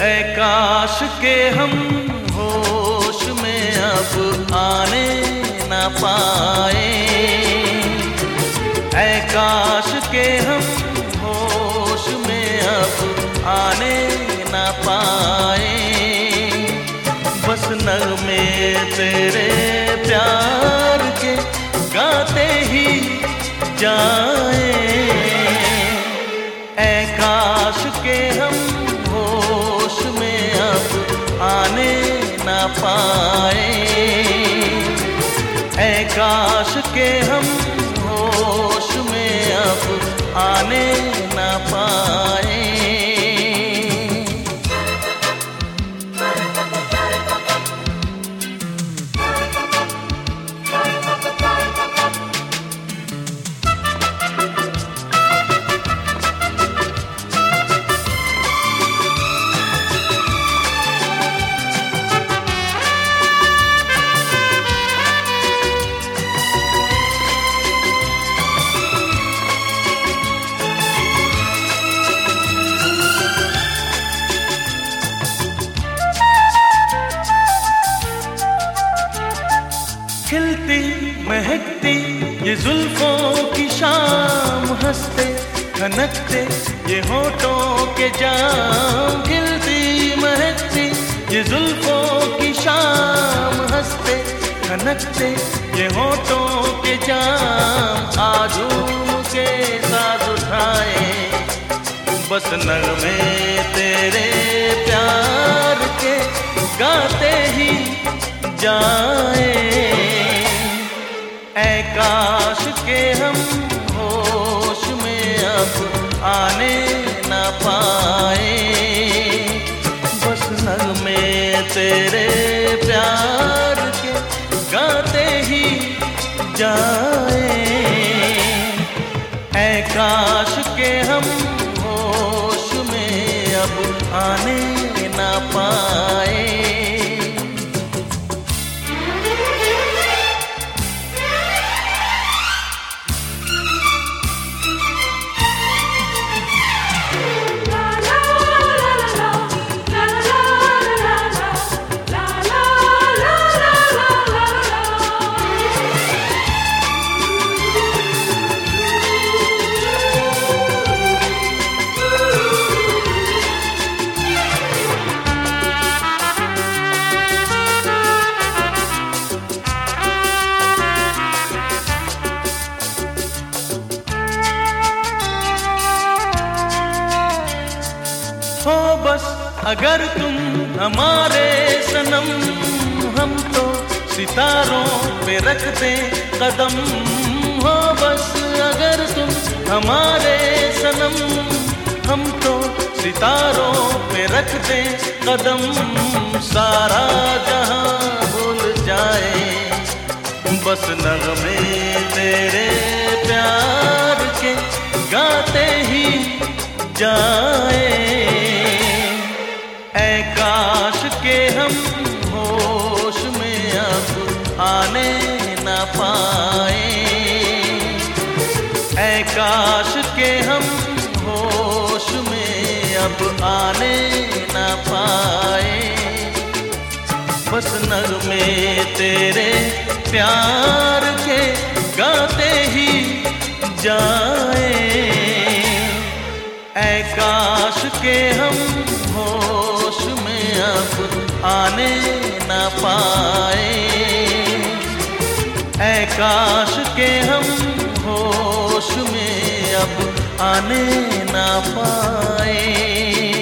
काश के हम होश में अब आने न पाए। ऐ काश के हम होश में अब आने न पाए। बस में तेरे प्यार के गाते ही जाए। ऐ काश के हम पाए। ऐ काश के हम होश में अब आने न पाए। महकती ये जुल्फों की शाम, हँसते, खनकते ये होठों के जाम, खिलती, महकती ये जुल्फों की शाम, हँसते, खनकते ये होठों के जाम। आजूम के साथ उठाए, बस में तेरे प्यार के गाते ही जाए। काश के हम होश में अब आने न पाए। बस नग में तेरे प्यार के गाते ही जाए। ऐ काश के हम होश में अब आने न पाए। बस, अगर तुम हमारे सनम, हम तो सितारों पे रखते कदम। हो बस, अगर तुम हमारे सनम, हम तो सितारों पे रखते कदम। सारा जहाँ भूल जाए, बस नगमे तेरे प्यार के गाते ही जाए। के हम होश में अब आने न पाए। ऐ काश के हम होश में अब आने न पाए। बस में तेरे प्यार के गाते ही जाए। ऐ काश के हम अब आने न पाए। ऐ काश के हम होश में अब आने न पाए।